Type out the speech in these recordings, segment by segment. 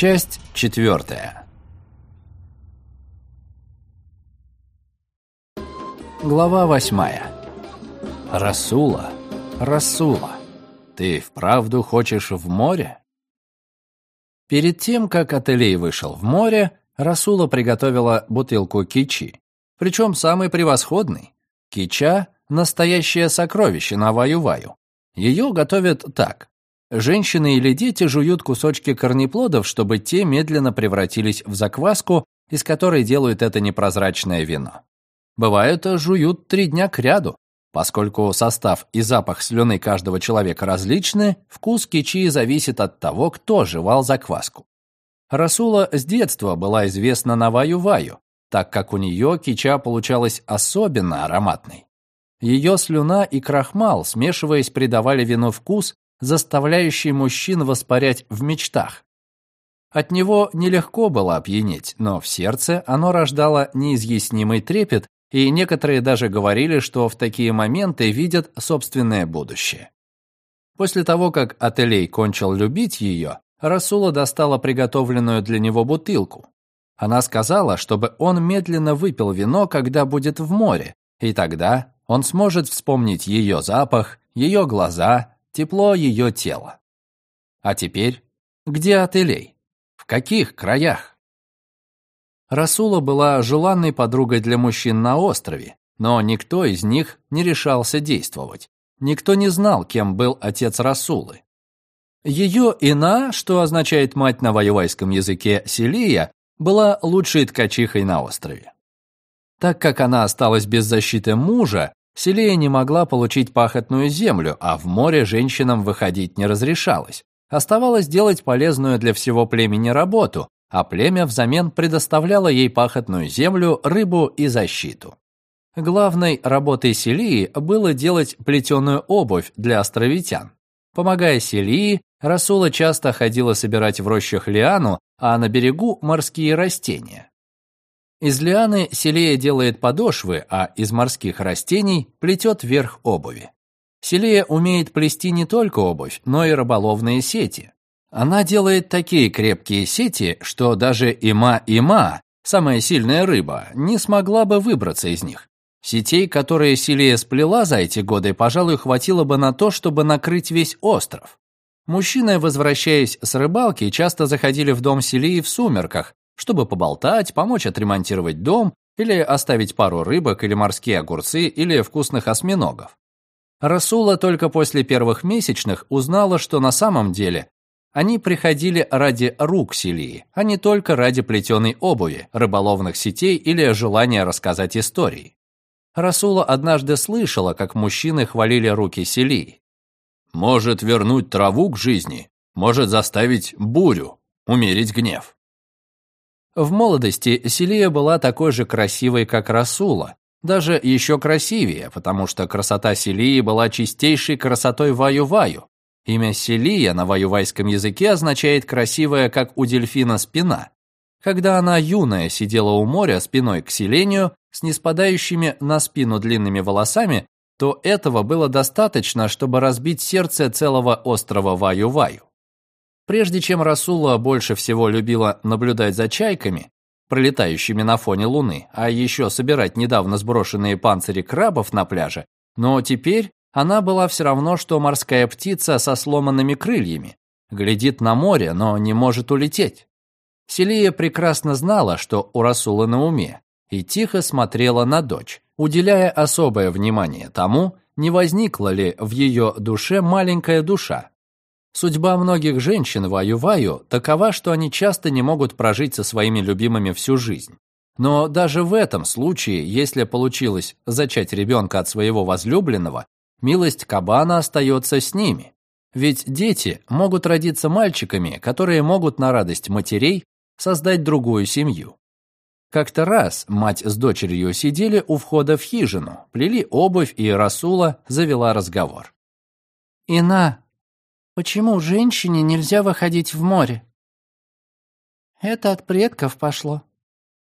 Часть четвертая. Глава восьмая. Расула, Расула, ты вправду хочешь в море? Перед тем, как Ателей вышел в море, Расула приготовила бутылку кичи, причем самый превосходный. Кича – настоящее сокровище на Ваю-Ваю. Ее готовят так. Женщины или дети жуют кусочки корнеплодов, чтобы те медленно превратились в закваску, из которой делают это непрозрачное вино. Бывает, жуют три дня кряду. Поскольку состав и запах слюны каждого человека различны, вкус кичи зависит от того, кто жевал закваску. Расула с детства была известна на Ваю-Ваю, так как у нее кича получалась особенно ароматной. Ее слюна и крахмал, смешиваясь, придавали вину вкус, заставляющий мужчин воспарять в мечтах. От него нелегко было опьянеть, но в сердце оно рождало неизъяснимый трепет, и некоторые даже говорили, что в такие моменты видят собственное будущее. После того, как Ателей кончил любить ее, Расула достала приготовленную для него бутылку. Она сказала, чтобы он медленно выпил вино, когда будет в море, и тогда он сможет вспомнить ее запах, ее глаза, тепло ее тела. А теперь, где Ателей? В каких краях? Расула была желанной подругой для мужчин на острове, но никто из них не решался действовать. Никто не знал, кем был отец Расулы. Ее Ина, что означает мать на воевайском языке Селия, была лучшей ткачихой на острове. Так как она осталась без защиты мужа, Селия не могла получить пахотную землю, а в море женщинам выходить не разрешалось. Оставалось делать полезную для всего племени работу, а племя взамен предоставляло ей пахотную землю, рыбу и защиту. Главной работой Селии было делать плетеную обувь для островитян. Помогая Селии, Расула часто ходила собирать в рощах лиану, а на берегу морские растения. Из лианы Селия делает подошвы, а из морских растений плетет верх обуви. Селия умеет плести не только обувь, но и рыболовные сети. Она делает такие крепкие сети, что даже има-има, самая сильная рыба, не смогла бы выбраться из них. Сетей, которые Селия сплела за эти годы, пожалуй, хватило бы на то, чтобы накрыть весь остров. Мужчины, возвращаясь с рыбалки, часто заходили в дом Селии в сумерках, чтобы поболтать, помочь отремонтировать дом или оставить пару рыбок или морские огурцы или вкусных осьминогов. Расула только после первых месячных узнала, что на самом деле они приходили ради рук Селии, а не только ради плетеной обуви, рыболовных сетей или желания рассказать истории. Расула однажды слышала, как мужчины хвалили руки Селии. «Может вернуть траву к жизни, может заставить бурю, умерить гнев». В молодости Селия была такой же красивой, как Расула, даже еще красивее, потому что красота Селии была чистейшей красотой Ваю-Ваю, Имя Селия на ваювайском языке означает «красивая, как у дельфина, спина». Когда она юная сидела у моря спиной к селению с неспадающими на спину длинными волосами, то этого было достаточно, чтобы разбить сердце целого острова Ваю-Ваю. Прежде чем Расула больше всего любила наблюдать за чайками, пролетающими на фоне луны, а еще собирать недавно сброшенные панцири крабов на пляже, но теперь она была все равно, что морская птица со сломанными крыльями. Глядит на море, но не может улететь. Селия прекрасно знала, что у Расула на уме, и тихо смотрела на дочь, уделяя особое внимание тому, не возникла ли в ее душе маленькая душа. Судьба многих женщин Ваю-Ваю такова, что они часто не могут прожить со своими любимыми всю жизнь. Но даже в этом случае, если получилось зачать ребенка от своего возлюбленного, Милость кабана остается с ними. Ведь дети могут родиться мальчиками, которые могут на радость матерей создать другую семью. Как-то раз мать с дочерью сидели у входа в хижину, плели обувь, и Расула завела разговор. «Ина, почему женщине нельзя выходить в море?» «Это от предков пошло.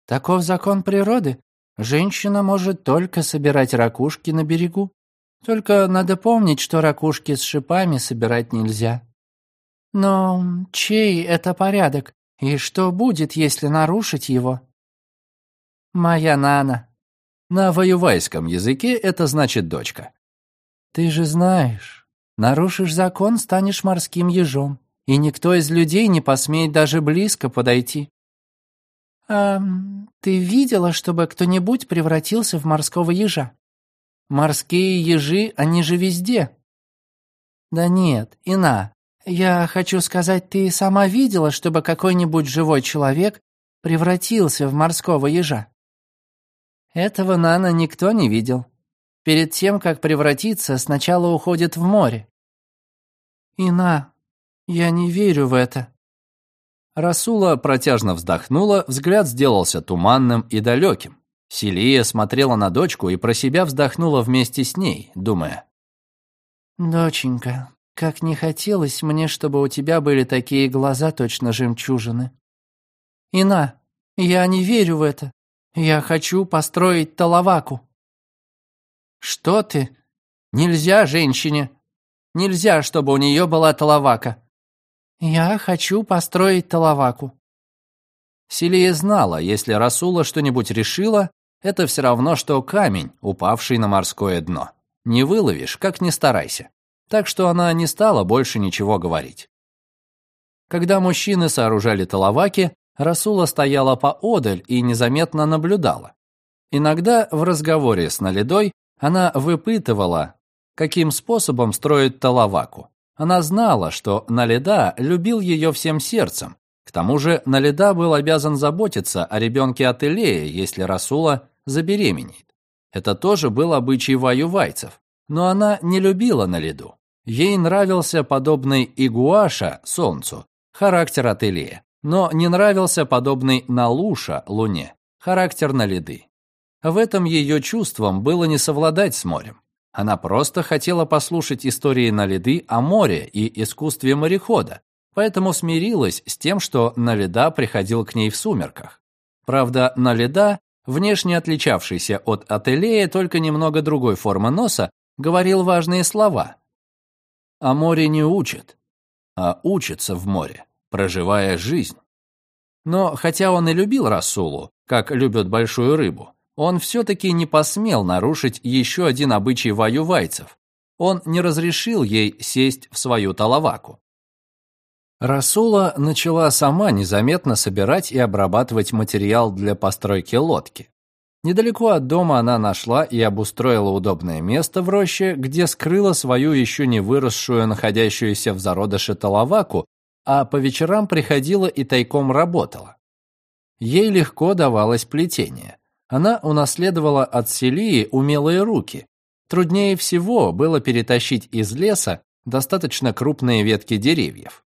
Таков закон природы. Женщина может только собирать ракушки на берегу. Только надо помнить, что ракушки с шипами собирать нельзя. Но чей это порядок? И что будет, если нарушить его? Моя Нана. На воювайском языке это значит дочка. Ты же знаешь, нарушишь закон, станешь морским ежом, и никто из людей не посмеет даже близко подойти. А ты видела, чтобы кто-нибудь превратился в морского ежа? Морские ежи, они же везде. Да нет, Ина, я хочу сказать, ты сама видела, чтобы какой-нибудь живой человек превратился в морского ежа? Этого Нана никто не видел. Перед тем, как превратиться, сначала уходит в море. Ина, я не верю в это. Расула протяжно вздохнула, взгляд сделался туманным и далеким. Селия смотрела на дочку и про себя вздохнула вместе с ней, думая. «Доченька, как не хотелось мне, чтобы у тебя были такие глаза, точно жемчужины. Ина, я не верю в это. Я хочу построить Талаваку». «Что ты? Нельзя женщине. Нельзя, чтобы у нее была Талавака». «Я хочу построить Талаваку». Селия знала, если Расула что-нибудь решила, это все равно, что камень, упавший на морское дно. Не выловишь, как ни старайся. Так что она не стала больше ничего говорить. Когда мужчины сооружали талаваки, Расула стояла поодаль и незаметно наблюдала. Иногда в разговоре с Наледой она выпытывала, каким способом строить талаваку. Она знала, что Наледа любил ее всем сердцем. К тому же Наледа был обязан заботиться о ребенке от Илея, если Расула забеременеет. Это тоже был обычай ваювайцев. Но она не любила Наледу. Ей нравился подобный Игуаша, Солнцу, характер Ателия, но не нравился подобный Налуша, Луне, характер Наледы. В этом ее чувством было не совладать с морем. Она просто хотела послушать истории Наледы о море и искусстве морехода, поэтому смирилась с тем, что Наледа приходил к ней в сумерках. Правда, Наледа, внешне отличавшийся от Ателея только немного другой формы носа, говорил важные слова, о море не учат, а учатся в море, проживая жизнь. Но хотя он и любил Расулу, как любят большую рыбу, он все-таки не посмел нарушить еще один обычай ваювайцев. Он не разрешил ей сесть в свою талаваку. Расула начала сама незаметно собирать и обрабатывать материал для постройки лодки. Недалеко от дома она нашла и обустроила удобное место в роще, где скрыла свою еще не выросшую, находящуюся в зародыше талаваку, а по вечерам приходила и тайком работала. Ей легко давалось плетение. Она унаследовала от Селии умелые руки. Труднее всего было перетащить из леса достаточно крупные ветки деревьев.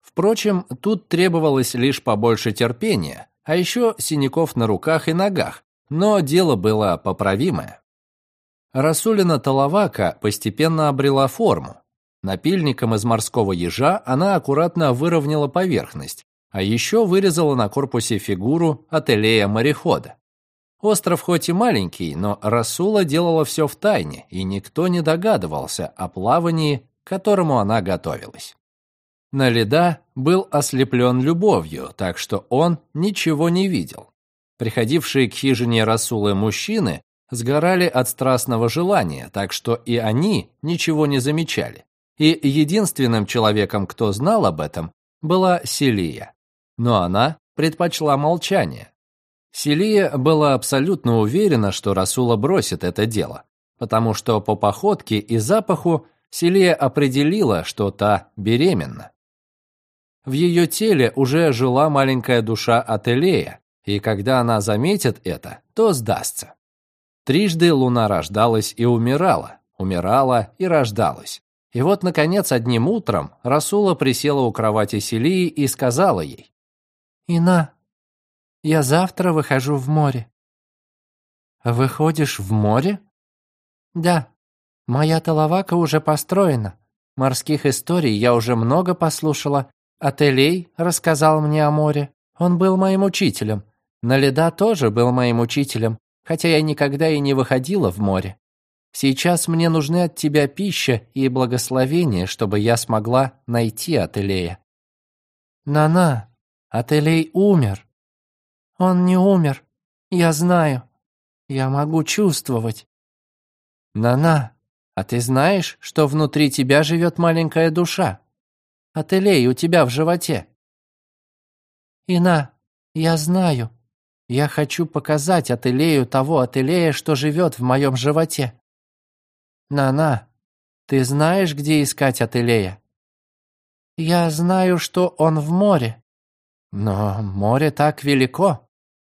Впрочем, тут требовалось лишь побольше терпения, а еще синяков на руках и ногах, но дело было поправимое. Расулина Талавака постепенно обрела форму. Напильником из морского ежа она аккуратно выровняла поверхность, а еще вырезала на корпусе фигуру ателея морехода. Остров хоть и маленький, но Расула делала все в тайне, и никто не догадывался о плавании, к которому она готовилась. Наледа был ослеплен любовью, так что он ничего не видел. Приходившие к хижине Расулы мужчины сгорали от страстного желания, так что и они ничего не замечали. И единственным человеком, кто знал об этом, была Селия. Но она предпочла молчание. Селия была абсолютно уверена, что Расула бросит это дело, потому что по походке и запаху Селия определила, что та беременна. В ее теле уже жила маленькая душа Ателея, и когда она заметит это, то сдастся. Трижды луна рождалась и умирала, умирала и рождалась. И вот, наконец, одним утром Расула присела у кровати Селии и сказала ей. «Ина, я завтра выхожу в море». «Выходишь в море?» «Да. Моя талавака уже построена. Морских историй я уже много послушала. Ателей рассказал мне о море. Он был моим учителем. Наледа тоже был моим учителем, хотя я никогда и не выходила в море. Сейчас мне нужны от тебя пища и благословение, чтобы я смогла найти Ателея. Нана, Ателей умер. Он не умер. Я знаю. Я могу чувствовать. Нана, а ты знаешь, что внутри тебя живет маленькая душа? Ателей у тебя в животе. Ина, я знаю. Я хочу показать Ателею того Ателея, что живет в моем животе. Нана, ты знаешь, где искать Ателея? Я знаю, что он в море. Но море так велико.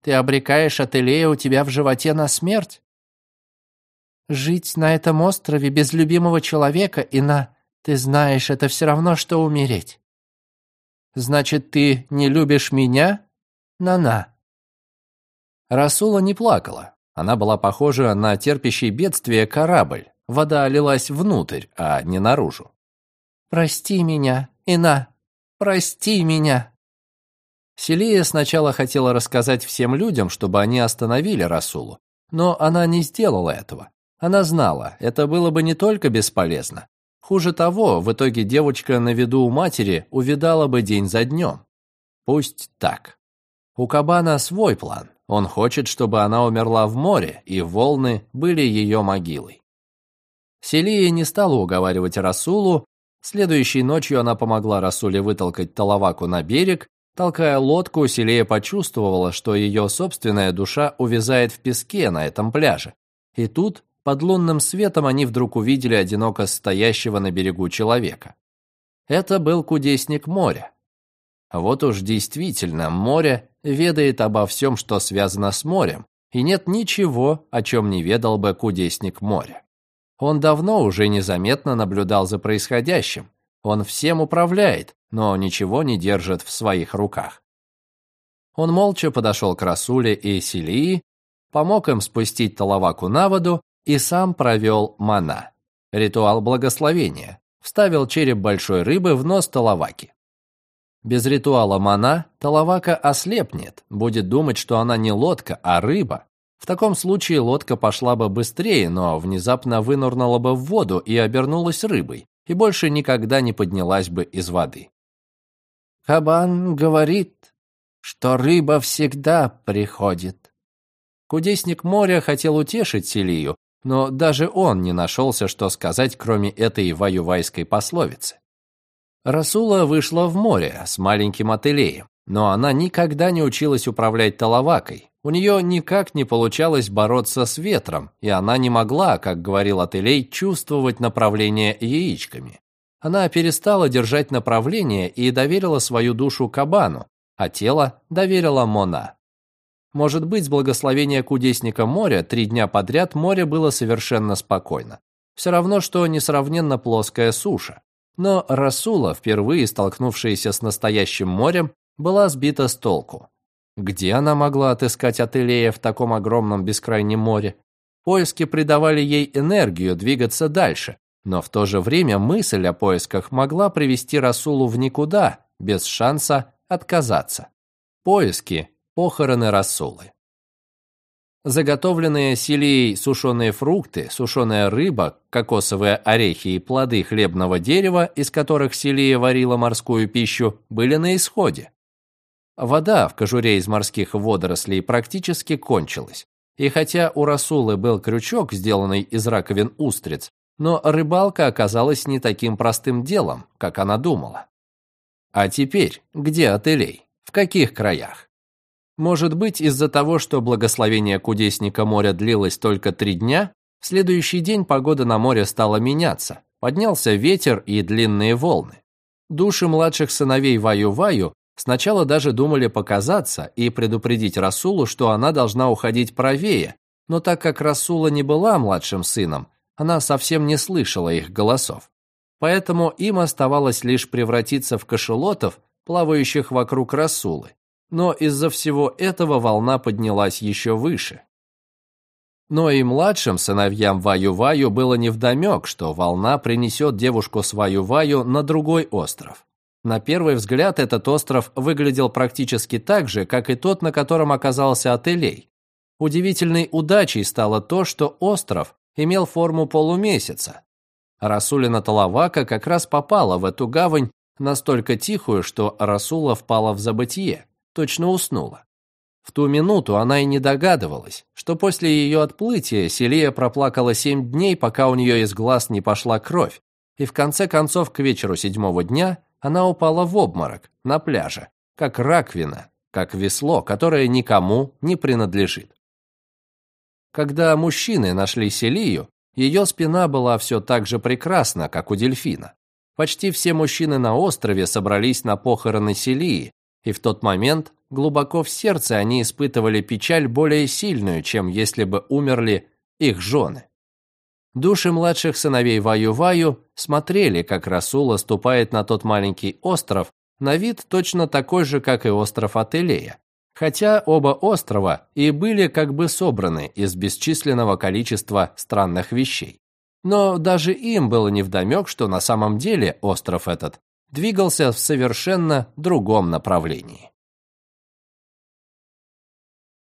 Ты обрекаешь Ателея у тебя в животе на смерть. Жить на этом острове без любимого человека, и на... Ты знаешь, это все равно, что умереть. Значит, ты не любишь меня? На-на. Расула не плакала. Она была похожа на терпящий бедствие корабль. Вода лилась внутрь, а не наружу. «Прости меня, Ина, прости меня!» Селия сначала хотела рассказать всем людям, чтобы они остановили Расулу, но она не сделала этого. Она знала, это было бы не только бесполезно. Хуже того, в итоге девочка на виду у матери увидала бы день за днем. Пусть так. У Кабана свой план. Он хочет, чтобы она умерла в море, и волны были ее могилой. Селия не стала уговаривать Расулу. Следующей ночью она помогла Расуле вытолкать Талаваку на берег. Толкая лодку, Селия почувствовала, что ее собственная душа увязает в песке на этом пляже. И тут, под лунным светом, они вдруг увидели одиноко стоящего на берегу человека. Это был кудесник моря. Вот уж действительно, море ведает обо всем, что связано с морем, и нет ничего, о чем не ведал бы кудесник моря. Он давно уже незаметно наблюдал за происходящим. Он всем управляет, но ничего не держит в своих руках. Он молча подошел к Расуле и Селии, помог им спустить Талаваку на воду и сам провел мана. Ритуал благословения. Вставил череп большой рыбы в нос Талаваки. Без ритуала мана Талавака ослепнет, будет думать, что она не лодка, а рыба, в таком случае лодка пошла бы быстрее, но внезапно вынырнула бы в воду и обернулась рыбой, и больше никогда не поднялась бы из воды. Кабан говорит, что рыба всегда приходит. Кудесник моря хотел утешить Селию, но даже он не нашелся, что сказать, кроме этой ваювайской пословицы. Расула вышла в море с маленьким ателеем, но она никогда не училась управлять талавакой, у нее никак не получалось бороться с ветром, и она не могла, как говорил Ателей, чувствовать направление яичками. Она перестала держать направление и доверила свою душу Кабану, а тело доверила Мона. Может быть, с благословения кудесника моря три дня подряд море было совершенно спокойно. Все равно, что несравненно плоская суша. Но Расула, впервые столкнувшаяся с настоящим морем, была сбита с толку. Где она могла отыскать Ателея в таком огромном бескрайнем море? Поиски придавали ей энергию двигаться дальше, но в то же время мысль о поисках могла привести Расулу в никуда, без шанса отказаться. Поиски – похороны Расулы. Заготовленные силией сушеные фрукты, сушеная рыба, кокосовые орехи и плоды хлебного дерева, из которых Селия варила морскую пищу, были на исходе. Вода в кожуре из морских водорослей практически кончилась. И хотя у Расулы был крючок, сделанный из раковин устриц, но рыбалка оказалась не таким простым делом, как она думала. А теперь, где отелей? В каких краях? Может быть, из-за того, что благословение кудесника моря длилось только три дня, в следующий день погода на море стала меняться. Поднялся ветер и длинные волны. Души младших сыновей Ваю-Ваю Сначала даже думали показаться и предупредить Расулу, что она должна уходить правее, но так как Расула не была младшим сыном, она совсем не слышала их голосов. Поэтому им оставалось лишь превратиться в кошелотов, плавающих вокруг Расулы. Но из-за всего этого волна поднялась еще выше. Но и младшим сыновьям Ваю-Ваю было невдомек, что волна принесет девушку с Ваю-Ваю на другой остров. На первый взгляд этот остров выглядел практически так же, как и тот, на котором оказался Ателей. Удивительной удачей стало то, что остров имел форму полумесяца. Расулина Талавака как раз попала в эту гавань настолько тихую, что Расула впала в забытье. точно уснула. В ту минуту она и не догадывалась, что после ее отплытия Селия проплакала семь дней, пока у нее из глаз не пошла кровь, и в конце концов к вечеру седьмого дня она упала в обморок на пляже, как раковина, как весло, которое никому не принадлежит. Когда мужчины нашли Селию, ее спина была все так же прекрасна, как у дельфина. Почти все мужчины на острове собрались на похороны Селии, и в тот момент глубоко в сердце они испытывали печаль более сильную, чем если бы умерли их жены. Души младших сыновей Ваю-Ваю смотрели, как Расула ступает на тот маленький остров, на вид точно такой же, как и остров Ателея, хотя оба острова и были как бы собраны из бесчисленного количества странных вещей. Но даже им было невдомек, что на самом деле остров этот двигался в совершенно другом направлении.